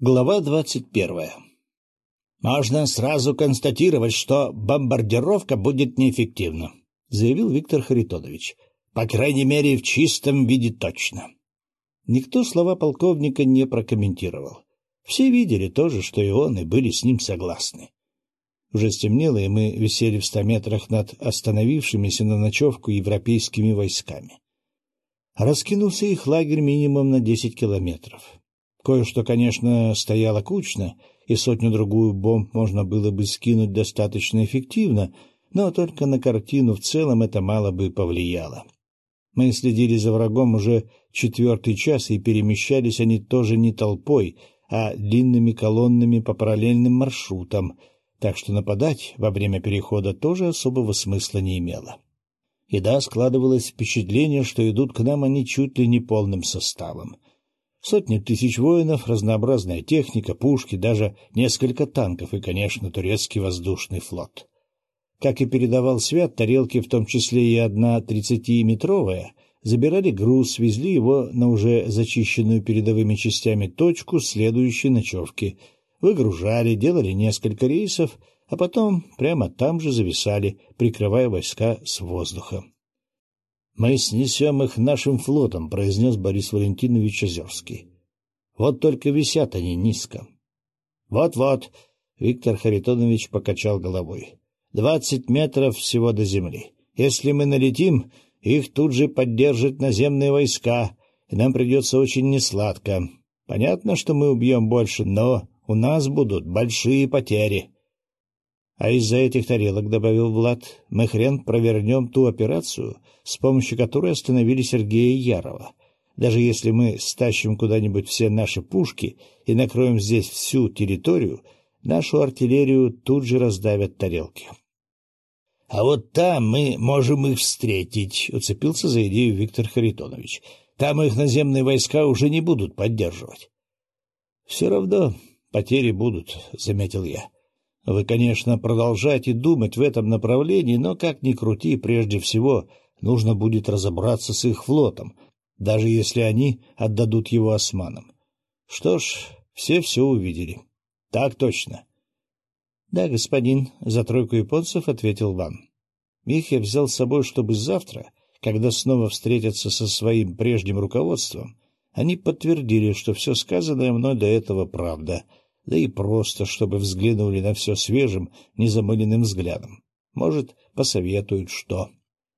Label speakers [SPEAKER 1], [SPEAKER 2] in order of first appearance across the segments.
[SPEAKER 1] Глава двадцать первая «Можно сразу констатировать, что бомбардировка будет неэффективна», — заявил Виктор Харитонович. «По крайней мере, в чистом виде точно». Никто слова полковника не прокомментировал. Все видели то же, что и он, и были с ним согласны. Уже стемнело, и мы висели в ста метрах над остановившимися на ночевку европейскими войсками. Раскинулся их лагерь минимум на десять километров. Кое-что, конечно, стояло кучно, и сотню-другую бомб можно было бы скинуть достаточно эффективно, но только на картину в целом это мало бы повлияло. Мы следили за врагом уже четвертый час, и перемещались они тоже не толпой, а длинными колоннами по параллельным маршрутам, так что нападать во время перехода тоже особого смысла не имело. И да, складывалось впечатление, что идут к нам они чуть ли не полным составом — Сотни тысяч воинов, разнообразная техника, пушки, даже несколько танков и, конечно, турецкий воздушный флот. Как и передавал Свят, тарелки, в том числе и одна тридцатиметровая, забирали груз, везли его на уже зачищенную передовыми частями точку следующей ночевки, выгружали, делали несколько рейсов, а потом прямо там же зависали, прикрывая войска с воздуха. — Мы снесем их нашим флотом, — произнес Борис Валентинович Озерский. — Вот только висят они низко. Вот — Вот-вот, — Виктор Харитонович покачал головой. — Двадцать метров всего до земли. Если мы налетим, их тут же поддержат наземные войска, и нам придется очень несладко. Понятно, что мы убьем больше, но у нас будут большие потери. А из-за этих тарелок, — добавил Влад, — мы хрен провернем ту операцию, с помощью которой остановили Сергея Ярова. Даже если мы стащим куда-нибудь все наши пушки и накроем здесь всю территорию, нашу артиллерию тут же раздавят тарелки. — А вот там мы можем их встретить, — уцепился за идею Виктор Харитонович. — Там их наземные войска уже не будут поддерживать. — Все равно потери будут, — заметил я. Вы, конечно, продолжайте думать в этом направлении, но, как ни крути, прежде всего нужно будет разобраться с их флотом, даже если они отдадут его османам. Что ж, все все увидели. Так точно. — Да, господин, — за тройку японцев ответил Ван. Их я взял с собой, чтобы завтра, когда снова встретятся со своим прежним руководством, они подтвердили, что все сказанное мной до этого правда — да и просто, чтобы взглянули на все свежим, незамыленным взглядом. Может, посоветуют что.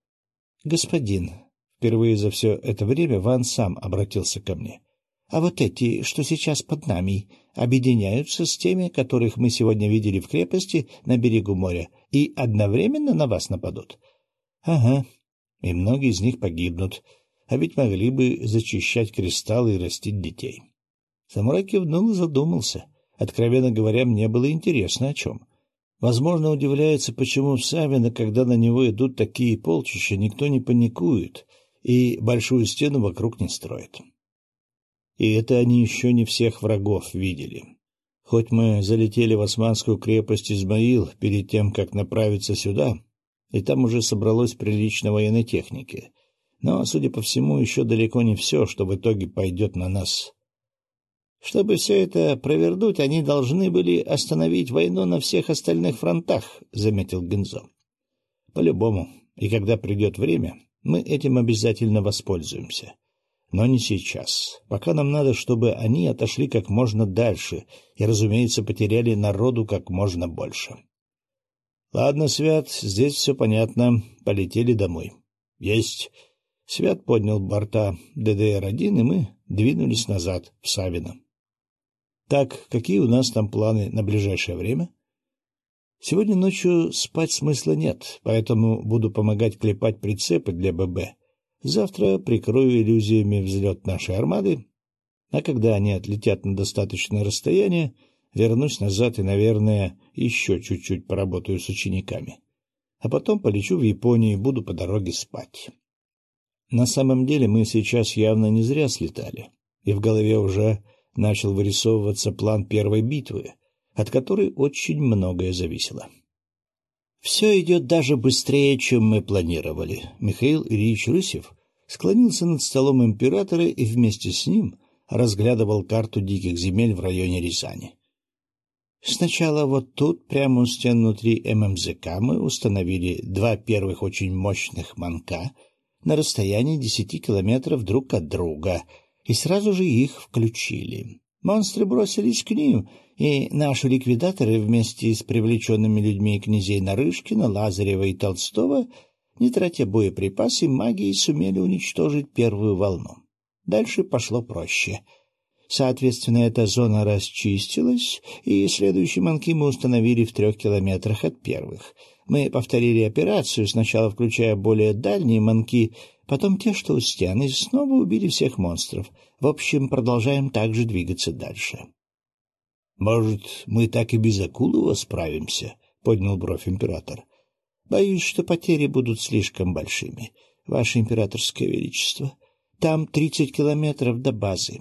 [SPEAKER 1] — Господин, впервые за все это время Ван сам обратился ко мне. — А вот эти, что сейчас под нами, объединяются с теми, которых мы сегодня видели в крепости на берегу моря, и одновременно на вас нападут? — Ага, и многие из них погибнут, а ведь могли бы зачищать кристаллы и растить детей. Самурай кивнул и задумался — Откровенно говоря, мне было интересно о чем. Возможно, удивляется, почему в Савино, когда на него идут такие полчища, никто не паникует и большую стену вокруг не строит. И это они еще не всех врагов видели. Хоть мы залетели в османскую крепость Измаил перед тем, как направиться сюда, и там уже собралось прилично военной техники, но, судя по всему, еще далеко не все, что в итоге пойдет на нас чтобы все это провернуть, они должны были остановить войну на всех остальных фронтах, — заметил Гензо. — По-любому. И когда придет время, мы этим обязательно воспользуемся. Но не сейчас. Пока нам надо, чтобы они отошли как можно дальше и, разумеется, потеряли народу как можно больше. — Ладно, Свят, здесь все понятно. Полетели домой. — Есть. Свят поднял борта ДДР-1, и мы двинулись назад, в Савино. Так, какие у нас там планы на ближайшее время? Сегодня ночью спать смысла нет, поэтому буду помогать клепать прицепы для ББ. Завтра прикрою иллюзиями взлет нашей армады, а когда они отлетят на достаточное расстояние, вернусь назад и, наверное, еще чуть-чуть поработаю с учениками. А потом полечу в Японию и буду по дороге спать. На самом деле мы сейчас явно не зря слетали, и в голове уже начал вырисовываться план первой битвы, от которой очень многое зависело. «Все идет даже быстрее, чем мы планировали». Михаил Ильич Рысев склонился над столом императора, и вместе с ним разглядывал карту диких земель в районе Рязани. Сначала вот тут, прямо у стен внутри ММЗК, мы установили два первых очень мощных манка на расстоянии десяти километров друг от друга, и сразу же их включили. Монстры бросились к ним, и наши ликвидаторы вместе с привлеченными людьми князей Нарышкина, Лазарева и Толстого, не тратя боеприпасы, магией сумели уничтожить первую волну. Дальше пошло проще — Соответственно, эта зона расчистилась, и следующие манки мы установили в трех километрах от первых. Мы повторили операцию, сначала включая более дальние манки, потом те, что у стен, и снова убили всех монстров. В общем, продолжаем также двигаться дальше. — Может, мы так и без Акулова справимся? — поднял бровь император. — Боюсь, что потери будут слишком большими, Ваше Императорское Величество. Там тридцать километров до базы.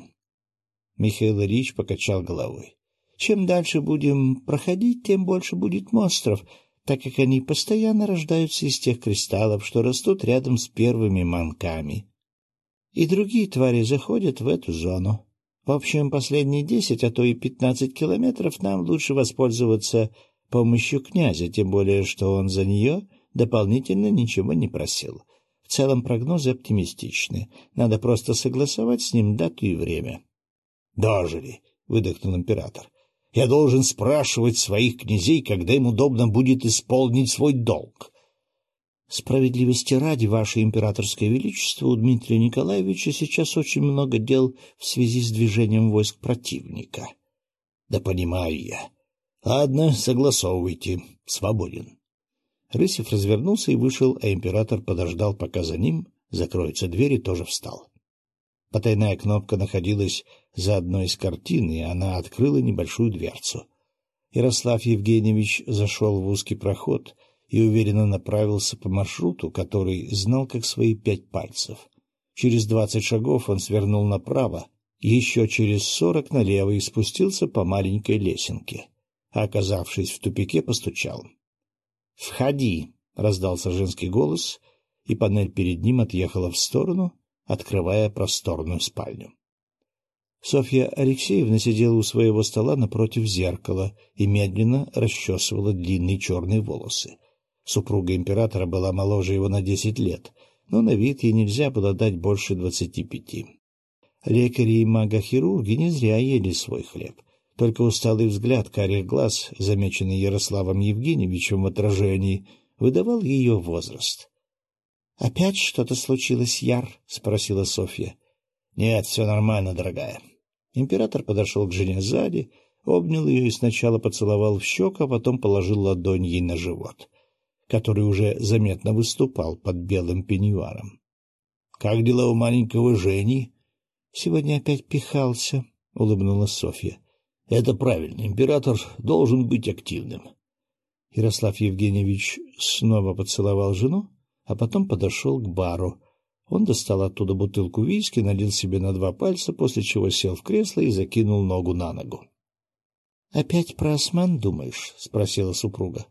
[SPEAKER 1] Михаил Ильич покачал головой. Чем дальше будем проходить, тем больше будет монстров, так как они постоянно рождаются из тех кристаллов, что растут рядом с первыми манками. И другие твари заходят в эту зону. В общем, последние десять, а то и пятнадцать километров нам лучше воспользоваться помощью князя, тем более, что он за нее дополнительно ничего не просил. В целом прогнозы оптимистичны. Надо просто согласовать с ним дату и время. — Дожили, — выдохнул император. — Я должен спрашивать своих князей, когда им удобно будет исполнить свой долг. — Справедливости ради, ваше императорское величество, у Дмитрия Николаевича сейчас очень много дел в связи с движением войск противника. — Да понимаю я. Ладно, согласовывайте. Свободен. Рысев развернулся и вышел, а император подождал, пока за ним закроется дверь и тоже встал. Потайная кнопка находилась за одной из картин, и она открыла небольшую дверцу. Ярослав Евгеньевич зашел в узкий проход и уверенно направился по маршруту, который знал как свои пять пальцев. Через двадцать шагов он свернул направо, еще через сорок налево и спустился по маленькой лесенке. Оказавшись в тупике, постучал. «Входи!» — раздался женский голос, и панель перед ним отъехала в сторону, открывая просторную спальню. Софья Алексеевна сидела у своего стола напротив зеркала и медленно расчесывала длинные черные волосы. Супруга императора была моложе его на десять лет, но на вид ей нельзя было дать больше двадцати пяти. Лекари и магохирурги не зря ели свой хлеб. Только усталый взгляд карих глаз, замеченный Ярославом Евгеньевичем в отражении, выдавал ее возраст. — Опять что-то случилось, Яр? — спросила Софья. — Нет, все нормально, дорогая. Император подошел к жене сзади, обнял ее и сначала поцеловал в щеку, а потом положил ладонь ей на живот, который уже заметно выступал под белым пеньюаром. — Как дела у маленького Жени? — Сегодня опять пихался, — улыбнулась Софья. — Это правильно, император должен быть активным. Ярослав Евгеньевич снова поцеловал жену, а потом подошел к бару, он достал оттуда бутылку виски, налил себе на два пальца, после чего сел в кресло и закинул ногу на ногу. — Опять про осман думаешь? — спросила супруга.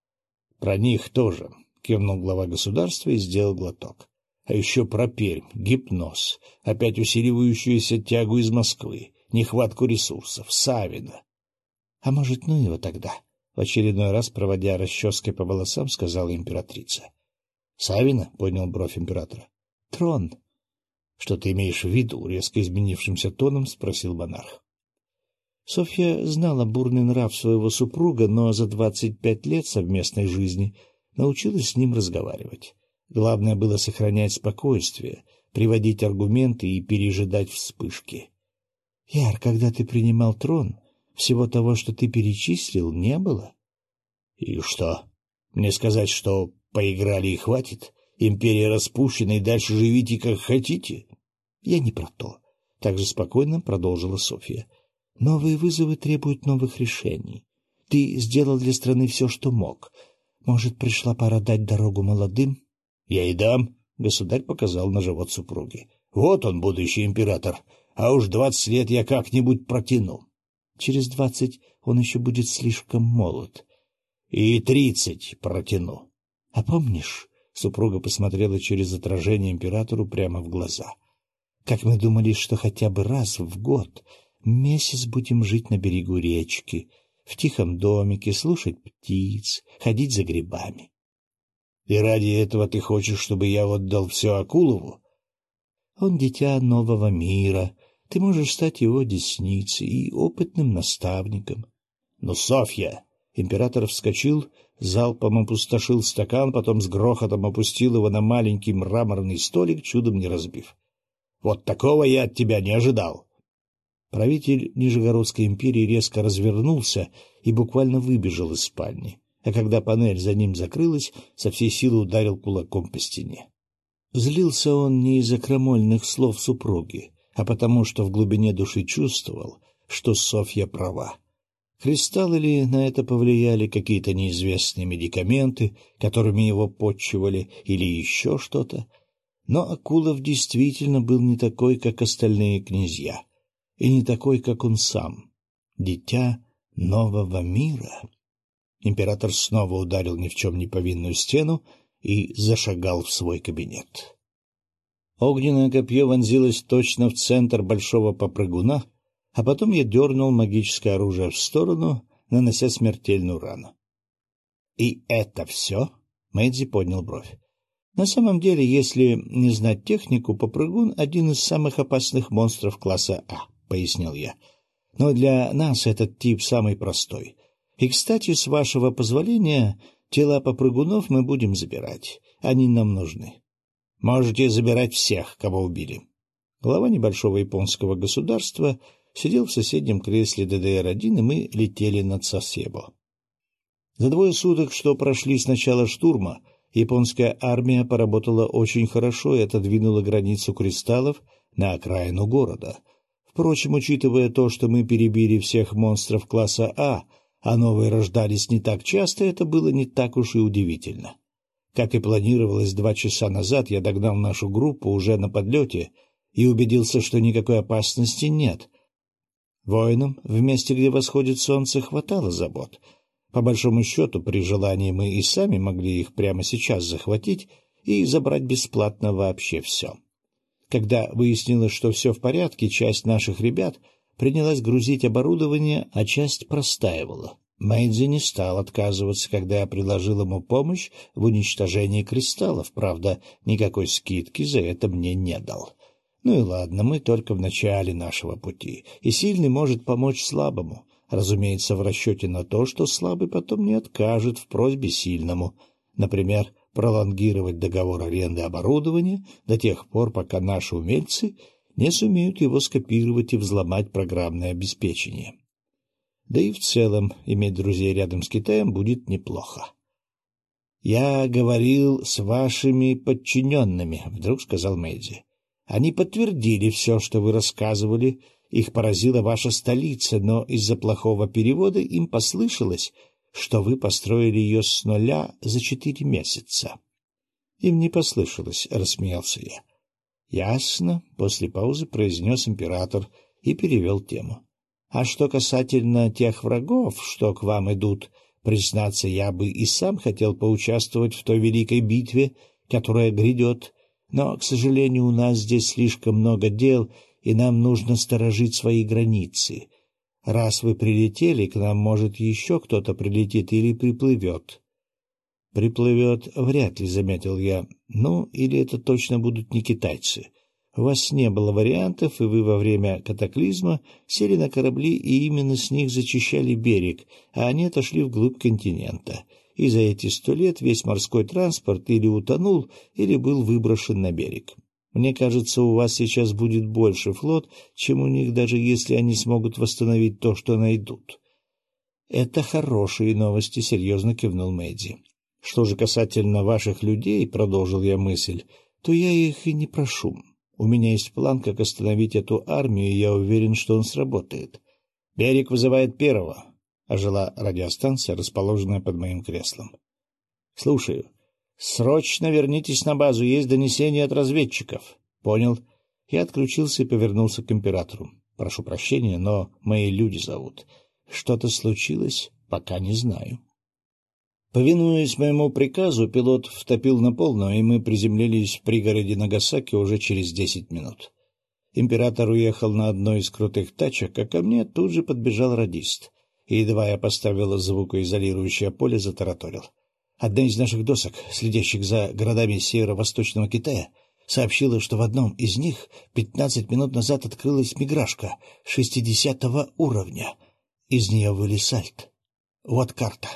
[SPEAKER 1] — Про них тоже, — кивнул глава государства и сделал глоток. А еще про Пермь, гипноз, опять усиливающуюся тягу из Москвы, нехватку ресурсов, Савина. — А может, ну его тогда? — в очередной раз, проводя расческой по волосам, сказала императрица. — Савина? — поднял бровь императора трон. — Что ты имеешь в виду? — резко изменившимся тоном спросил монарх. Софья знала бурный нрав своего супруга, но за двадцать пять лет совместной жизни научилась с ним разговаривать. Главное было сохранять спокойствие, приводить аргументы и пережидать вспышки. — Яр, когда ты принимал трон, всего того, что ты перечислил, не было? — И что? Мне сказать, что поиграли и хватит? Империя распущена, и дальше живите, как хотите. — Я не про то. Так же спокойно продолжила Софья. — Новые вызовы требуют новых решений. Ты сделал для страны все, что мог. Может, пришла пора дать дорогу молодым? — Я и дам, — государь показал на живот супруги. — Вот он, будущий император. А уж двадцать лет я как-нибудь протяну. Через двадцать он еще будет слишком молод. — И тридцать протяну. — А помнишь, Супруга посмотрела через отражение императору прямо в глаза. как мы думали, что хотя бы раз в год месяц будем жить на берегу речки, в тихом домике, слушать птиц, ходить за грибами. — И ради этого ты хочешь, чтобы я отдал все Акулову? — Он дитя нового мира, ты можешь стать его десницей и опытным наставником. — Но Софья! Император вскочил, залпом опустошил стакан, потом с грохотом опустил его на маленький мраморный столик, чудом не разбив. — Вот такого я от тебя не ожидал! Правитель Нижегородской империи резко развернулся и буквально выбежал из спальни, а когда панель за ним закрылась, со всей силы ударил кулаком по стене. Злился он не из-за крамольных слов супруги, а потому что в глубине души чувствовал, что Софья права. Кристаллы ли на это повлияли какие-то неизвестные медикаменты, которыми его подчивали, или еще что-то? Но Акулов действительно был не такой, как остальные князья, и не такой, как он сам. Дитя нового мира. Император снова ударил ни в чем не повинную стену и зашагал в свой кабинет. Огненное копье вонзилось точно в центр большого попрыгуна, а потом я дернул магическое оружие в сторону, нанося смертельную рану. — И это все? — Мэдзи поднял бровь. — На самом деле, если не знать технику, попрыгун — один из самых опасных монстров класса А, — пояснил я. — Но для нас этот тип самый простой. И, кстати, с вашего позволения, тела попрыгунов мы будем забирать. Они нам нужны. Можете забирать всех, кого убили. Глава небольшого японского государства сидел в соседнем кресле ДДР-1, и мы летели над Сосебо. За двое суток, что прошли с начала штурма, японская армия поработала очень хорошо и отодвинула границу кристаллов на окраину города. Впрочем, учитывая то, что мы перебили всех монстров класса А, а новые рождались не так часто, это было не так уж и удивительно. Как и планировалось два часа назад, я догнал нашу группу уже на подлете и убедился, что никакой опасности нет. Воинам в месте, где восходит солнце, хватало забот. По большому счету, при желании мы и сами могли их прямо сейчас захватить и забрать бесплатно вообще все. Когда выяснилось, что все в порядке, часть наших ребят принялась грузить оборудование, а часть простаивала. Мэйдзи не стал отказываться, когда я предложил ему помощь в уничтожении кристаллов, правда, никакой скидки за это мне не дал. Ну и ладно, мы только в начале нашего пути, и сильный может помочь слабому, разумеется, в расчете на то, что слабый потом не откажет в просьбе сильному, например, пролонгировать договор аренды оборудования до тех пор, пока наши умельцы не сумеют его скопировать и взломать программное обеспечение. Да и в целом иметь друзей рядом с Китаем будет неплохо. — Я говорил с вашими подчиненными, — вдруг сказал Мэйдзи. — Они подтвердили все, что вы рассказывали. Их поразила ваша столица, но из-за плохого перевода им послышалось, что вы построили ее с нуля за четыре месяца. — Им не послышалось, — рассмеялся я. — Ясно, — после паузы произнес император и перевел тему. А что касательно тех врагов, что к вам идут, признаться, я бы и сам хотел поучаствовать в той великой битве, которая грядет, но, к сожалению, у нас здесь слишком много дел, и нам нужно сторожить свои границы. Раз вы прилетели, к нам, может, еще кто-то прилетит или приплывет. — Приплывет вряд ли, — заметил я. Ну, или это точно будут не китайцы. У вас не было вариантов, и вы во время катаклизма сели на корабли и именно с них зачищали берег, а они отошли вглубь континента. И за эти сто лет весь морской транспорт или утонул, или был выброшен на берег. Мне кажется, у вас сейчас будет больше флот, чем у них, даже если они смогут восстановить то, что найдут. — Это хорошие новости, — серьезно кивнул Мэдди. — Что же касательно ваших людей, — продолжил я мысль, — то я их и не прошу. У меня есть план, как остановить эту армию, и я уверен, что он сработает. Берег вызывает первого, — ожила радиостанция, расположенная под моим креслом. — Слушаю. Срочно вернитесь на базу, есть донесение от разведчиков. — Понял. Я отключился и повернулся к императору. Прошу прощения, но мои люди зовут. Что-то случилось? Пока не знаю. Повинуясь моему приказу, пилот втопил на полную, и мы приземлились в пригороде Нагасаки уже через десять минут. Император уехал на одной из крутых тачек, а ко мне тут же подбежал радист. И едва я поставил звукоизолирующее поле, затараторил. Одна из наших досок, следящих за городами северо-восточного Китая, сообщила, что в одном из них пятнадцать минут назад открылась миграшка шестидесятого уровня. Из нее вылез альт. Вот карта.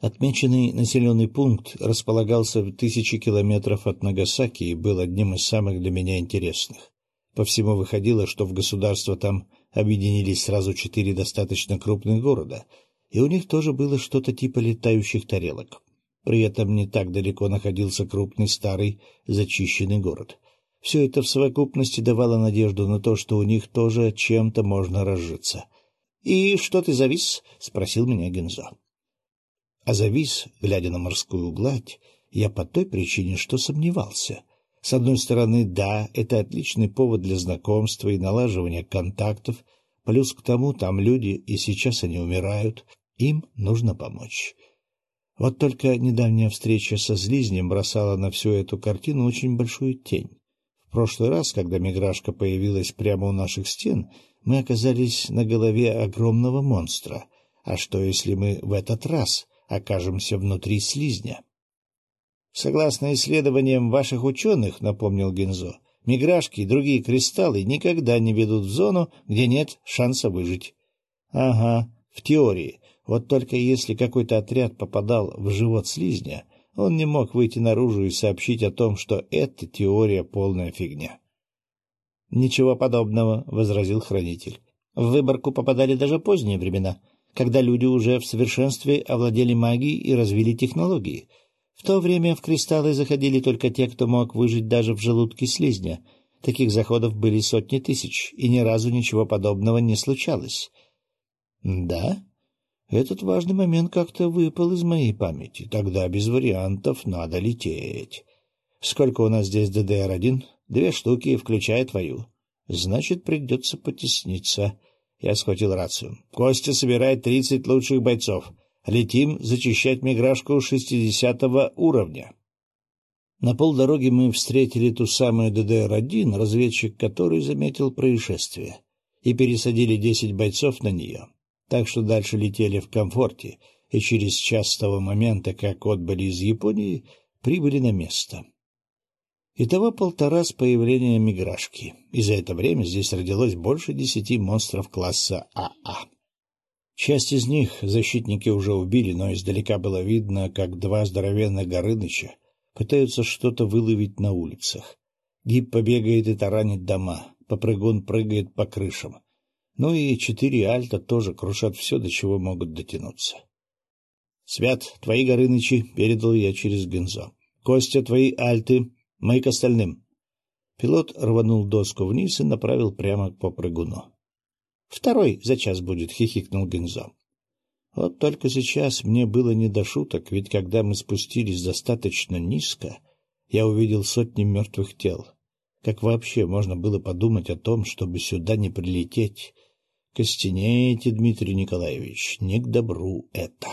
[SPEAKER 1] Отмеченный населенный пункт располагался в тысячи километров от Нагасаки и был одним из самых для меня интересных. По всему выходило, что в государство там объединились сразу четыре достаточно крупных города, и у них тоже было что-то типа летающих тарелок. При этом не так далеко находился крупный старый зачищенный город. Все это в совокупности давало надежду на то, что у них тоже чем-то можно разжиться. — И что ты завис? — спросил меня Гензо. А завис, глядя на морскую гладь, я по той причине, что сомневался. С одной стороны, да, это отличный повод для знакомства и налаживания контактов, плюс к тому там люди, и сейчас они умирают, им нужно помочь. Вот только недавняя встреча со Злизнем бросала на всю эту картину очень большую тень. В прошлый раз, когда миграшка появилась прямо у наших стен, мы оказались на голове огромного монстра. А что, если мы в этот раз окажемся внутри слизня? Согласно исследованиям ваших ученых, — напомнил Гензо, — миграшки и другие кристаллы никогда не ведут в зону, где нет шанса выжить. — Ага, в теории. Вот только если какой-то отряд попадал в живот слизня, он не мог выйти наружу и сообщить о том, что эта теория полная фигня. — Ничего подобного, — возразил хранитель. В выборку попадали даже поздние времена, когда люди уже в совершенстве овладели магией и развили технологии. В то время в кристаллы заходили только те, кто мог выжить даже в желудке слизня. Таких заходов были сотни тысяч, и ни разу ничего подобного не случалось. — Да? Этот важный момент как-то выпал из моей памяти. Тогда без вариантов надо лететь. Сколько у нас здесь ДДР-1? Две штуки, включая твою. Значит, придется потесниться. Я схватил рацию. Костя собирает тридцать лучших бойцов. Летим зачищать миграшку шестидесятого уровня. На полдороги мы встретили ту самую ДДР-1, разведчик которой заметил происшествие, и пересадили десять бойцов на нее так что дальше летели в комфорте, и через час с того момента, как отбыли из Японии, прибыли на место. Итого полтора с появления миграшки, и за это время здесь родилось больше десяти монстров класса АА. Часть из них защитники уже убили, но издалека было видно, как два здоровенных горыныча пытаются что-то выловить на улицах. Гиб побегает и таранит дома, попрыгун прыгает по крышам. Ну и четыре альта тоже крушат все, до чего могут дотянуться. — Свят, твои Горынычи, — передал я через Гензо. — Костя, твои альты, мы к остальным. Пилот рванул доску вниз и направил прямо по прыгуну. — Второй за час будет, — хихикнул Гензо. Вот только сейчас мне было не до шуток, ведь когда мы спустились достаточно низко, я увидел сотни мертвых тел. Как вообще можно было подумать о том, чтобы сюда не прилететь? Костенеете, Дмитрий Николаевич, не к добру это.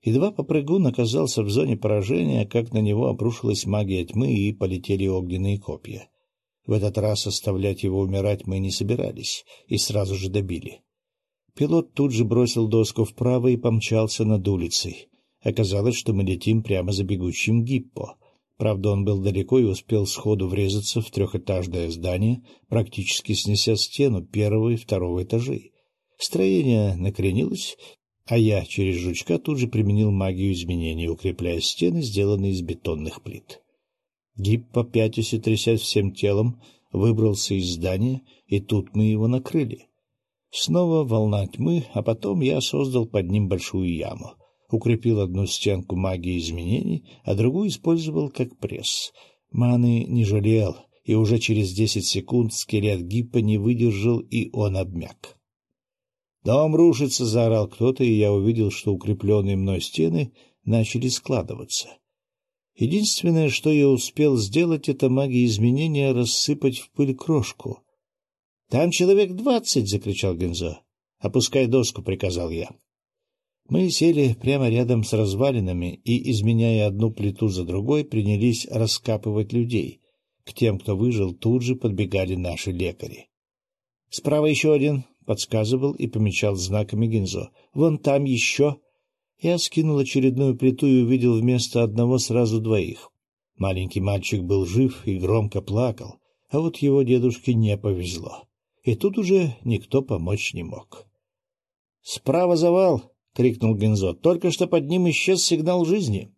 [SPEAKER 1] Едва попрыгун оказался в зоне поражения, как на него обрушилась магия тьмы и полетели огненные копья. В этот раз оставлять его умирать мы не собирались и сразу же добили. Пилот тут же бросил доску вправо и помчался над улицей. Оказалось, что мы летим прямо за бегущим гиппо. Правда, он был далеко и успел сходу врезаться в трехэтажное здание, практически снеся стену первого и второго этажей. Строение накренилось, а я через жучка тут же применил магию изменений, укрепляя стены, сделанные из бетонных плит. Гиб, попятясь и трясясь всем телом, выбрался из здания, и тут мы его накрыли. Снова волна тьмы, а потом я создал под ним большую яму — укрепил одну стенку магии изменений, а другую использовал как пресс. Маны не жалел, и уже через десять секунд скелет Гиппа не выдержал, и он обмяк. «Дом рушится!» — заорал кто-то, и я увидел, что укрепленные мной стены начали складываться. Единственное, что я успел сделать, это магия изменения рассыпать в пыль крошку. — Там человек двадцать! — закричал Гензо. — Опускай доску, — приказал я. Мы сели прямо рядом с развалинами и, изменяя одну плиту за другой, принялись раскапывать людей, К тем, кто выжил, тут же подбегали наши лекари. — Справа еще один, — подсказывал и помечал знаками Гинзо. — Вон там еще. Я скинул очередную плиту и увидел вместо одного сразу двоих. Маленький мальчик был жив и громко плакал, а вот его дедушке не повезло. И тут уже никто помочь не мог. — Справа завал! — крикнул Гензо. — Только что под ним исчез сигнал жизни.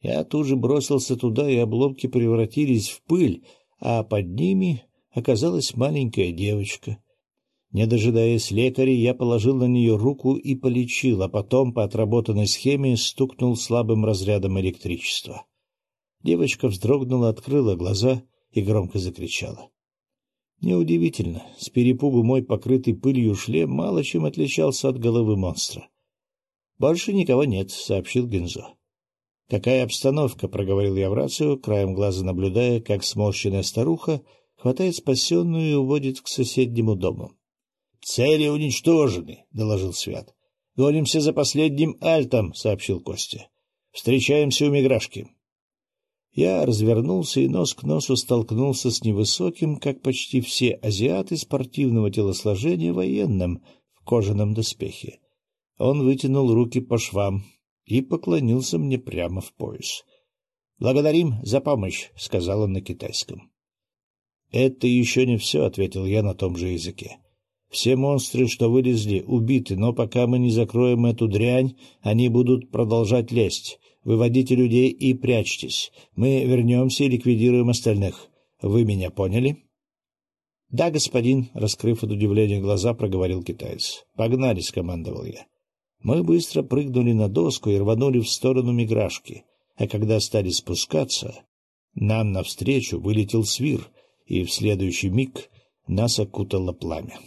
[SPEAKER 1] Я тут же бросился туда, и обломки превратились в пыль, а под ними оказалась маленькая девочка. Не дожидаясь лекаря, я положил на нее руку и полечил, а потом по отработанной схеме стукнул слабым разрядом электричества. Девочка вздрогнула, открыла глаза и громко закричала. Неудивительно, с перепугу мой покрытый пылью шлем мало чем отличался от головы монстра. — Больше никого нет, — сообщил Гензо. — Какая обстановка? — проговорил я в рацию, краем глаза наблюдая, как сморщенная старуха хватает спасенную и уводит к соседнему дому. — Цели уничтожены, — доложил Свят. — Гонимся за последним альтом, — сообщил Костя. — Встречаемся у Миграшки. Я развернулся и нос к носу столкнулся с невысоким, как почти все азиаты спортивного телосложения, военным в кожаном доспехе. Он вытянул руки по швам, и поклонился мне прямо в пояс. — Благодарим за помощь, — сказал он на китайском. — Это еще не все, — ответил я на том же языке. Все монстры, что вылезли, убиты, но пока мы не закроем эту дрянь, они будут продолжать лезть. Выводите людей и прячьтесь. Мы вернемся и ликвидируем остальных. Вы меня поняли? — Да, господин, — раскрыв от удивления глаза, проговорил китаец. — Погнали, — скомандовал я. Мы быстро прыгнули на доску и рванули в сторону миграшки, а когда стали спускаться, нам навстречу вылетел свир, и в следующий миг нас окутало пламя.